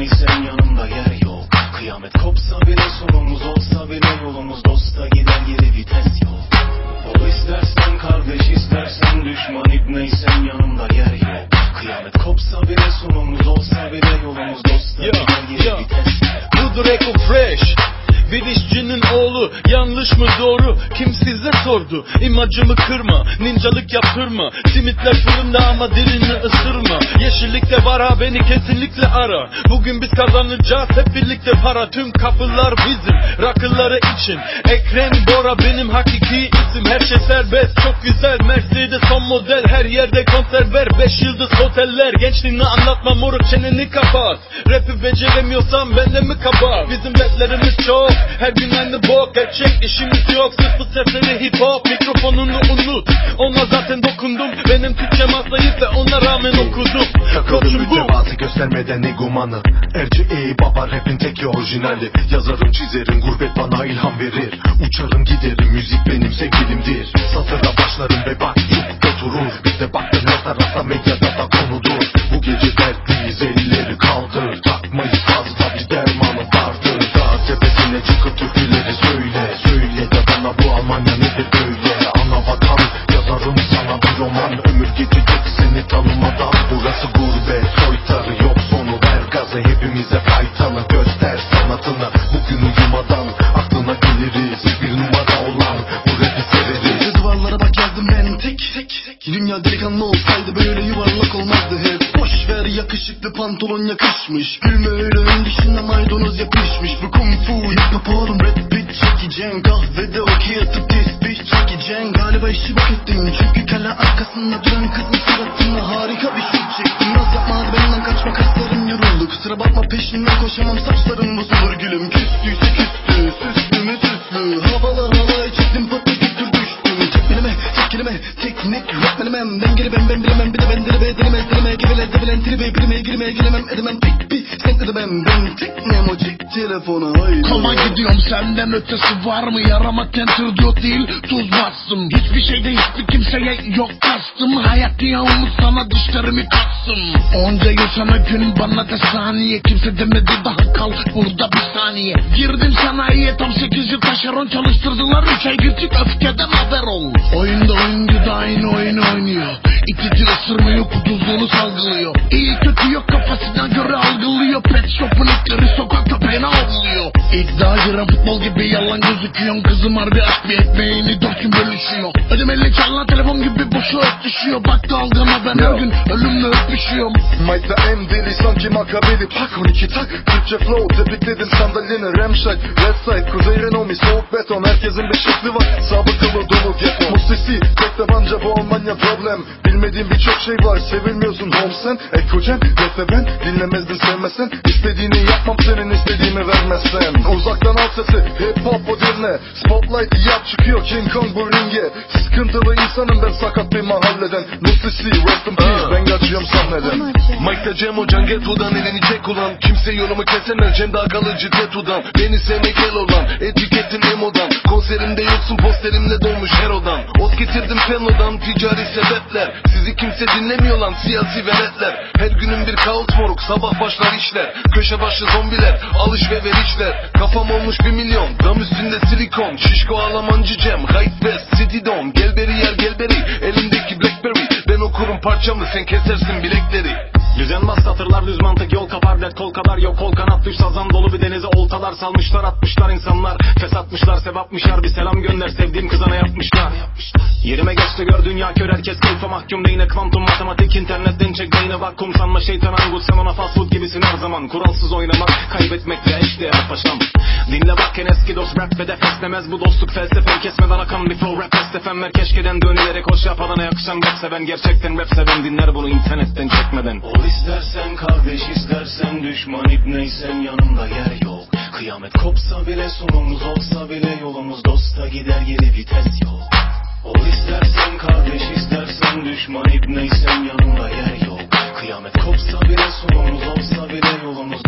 Yükseksen yanımda yer yok. Kıyamet kopsa bile sonumuz olsa bile Yolumuz dosta giden geri vites yok. Baba istersen kardeş istersen düşman İbneysen yanımda yer yok. Kıyamet kopsa bile sonumuz olsa bile Yolumuz dosta giden geri vites yok. Budur Eko Fresh Bir işçinin oğlu yanlış mı doğru? Kim size sordu? İmacımı kırma ninjalık yaptırma. Simitler fırında ama dilini ısırma. Yeşillikte var ha beni kesinlikle ara. Bugün biz kazanacağız hep birlikte para. Tüm kapılar bizim rakıları için. Ekrem Bora benim hakiki isim. Her şey serbest çok güzel. Mercedes son model Her yerde konser ver. Beş yıldız oteller Gençliğini anlatma moruk çeneni kapat. Rap'i beceremiyorsan bende mi kabahat Bizim raplerimiz çok Her gün aynı bok Gerçek işimiz yok Sırf bu sesleri hip hop Mikrofonunu unut. Ona zaten dokundum Benim Türkçem az zayıf ve ona rağmen okudum. Koçum bu. mütevazı göstermeden egomanı Erci ey baba rapin tek orijinali. Yazarım çizerim gurbet bana ilham verir. Uçarım giderim müzik benim sevgilimdir. Satırda başlarım ve bak ufukta durur Bir de baktın her tarafta medyada da konudur. Bu gece dertliyiz elleri kaldır Hepimize faydalı göster sanatını Bugün uyumadan aklına geliriz. Bir numara olan bu rapi severiz duvarlara bak yazdım ben tek tek Dünya delikanlı olsaydı böyle yuvarlak olmazdı hep. Boş ver yakışıklı pantolon yakışmış. Gülme öyle ön dişine maydanoz yapışmış. Bu kung fu hip hop oğlum red bit çekeceksin Kahvede okey atıp tesbih çekeceksin Galiba işi bak ettim. Çünkü kale arkasında duran kızın suratına Harika bir şut çektim. Naz yapma hadi benden kaçma kaslarım yoruldu. Kusura bakma peşinden koşamam saçlarım bozulur gülüm. Küstüyse küstü süslü mü süslü Havalar halay çektim patlatıktır düştüm enemy kelime teknik rapmelemem Dengeli ben ben bilemem bir de ben deli be denemez deneme Geveler devilen tribe birime girmeye gelemem edemem. Tek bir sen edemem ben tek nemo çek telefona haydi. Koma gidiyorum senden ötesi var mı? Yarama tenter diyor değil tuz bastım. Hiçbir şeyde hiçbir kimseye yok kastım. Hayat yağmış sana dişlerimi katsım Onca yaşana gün bana da saniye Kimse demedi daha kal burada bir saniye. Girdim sanayiye tam 8 yıl taşeron çalıştırdılar Üç ay gıcık öfkeden haber ol. Oyunda oyuncu da aynı oyunu oynuyor. İtici ısırmıyor kuduzluğunu salgılıyor. İyi kötü yok kafasına göre algılıyor. Pet shop'un itleri sokak köpeğine avlıyor İddia giren futbol gibi yalan gözüküyor. Kızım harbi aşk bir ekmeğini dört gün bölüşüyor. Ödemeli çalan telefon gibi boşa öpüşüyor Bak dalgama ben her gün ölümle öpüşüyorum. Mike'da en deli sanki makabeli. Pak 12 tak. Türkçe flow Tepikledim sandalyeni Remşay Red side Kuzey Renomi Soğuk beton Herkesin bir şekli var. Sabıkalı dolu ghetto Musisi Tek tabanca bu Almanya problem. Bilmediğim birçok şey var Sevilmiyorsun home sen. Ekojen Rap'le ben Dinlemezdin sevmesen İstediğini yapmam senin istediğimi vermezsen. Uzaktan al sesi Hip hop o dinle. Spotlight yap çıkıyor King Kong bu ringe Sıkıntılı insanım ben sakat bir mahalleden. Musisi Rest in peace Ben kaçıyorum sahneden. Mike'da Cem Hocan Ghetto'dan elini çek ulan Kimse yolumu kesemez Cem daha kalıcı Ghetto'dan. Beni sevmek el olan Etiketin emodan. Konserimde yoksun posterimle dolmuş her odan Ot getirdim Fenlo'dan ticari sebepler. Sizi kimse dinlemiyor lan siyasi veletler. Her günün bir kaos moruk sabah başlar işler. Köşe başı zombiler alış ve verişler Kafam olmuş bir milyon dam üstünde silikon. Şişko ağlamancı Cem Hype West City Dome. Gel beri yer gel beri. Elimdeki Blackberry Ben okurum parçamı sen kesersin bilekleri. Düzenbaz satırlar düz mantık yol kapar dert kol kadar yok. Kol kanat düş sazan dolu bir denize oltalar salmışlar atmışlar insanlar. Fesatmışlar sevapmışlar bir selam gönder sevdiğim kıza ne yapmışlar. Yerime geçti gör dünya kör herkes keyfe mahkum yine kuantum matematik internetten çek beyni vakum sanma şeytan angut sen ona fast food gibisin her zaman. Kuralsız oynamak kaybetmekle eşdeğer paşam. Dinle bak en eski dost rap ve de feslemez bu dostluk felsefen kesmeden akan bir flow rap estefemler keşkeden dönülerek hoş yapalana yakışan rap seven. Gerçekten rap seven dinler bunu internetten çekmeden. Ol istersen kardeş istersen düşman ibneysen yanımda yer yok. Kıyamet kopsa bile sonumuz olsa bile yolumuz dosta gider geri vites yok. Ol istersen kardeş istersen düşman ibneysen yanımda yer yok. Kıyamet kopsa bile sonumuz olsa bile yolumuz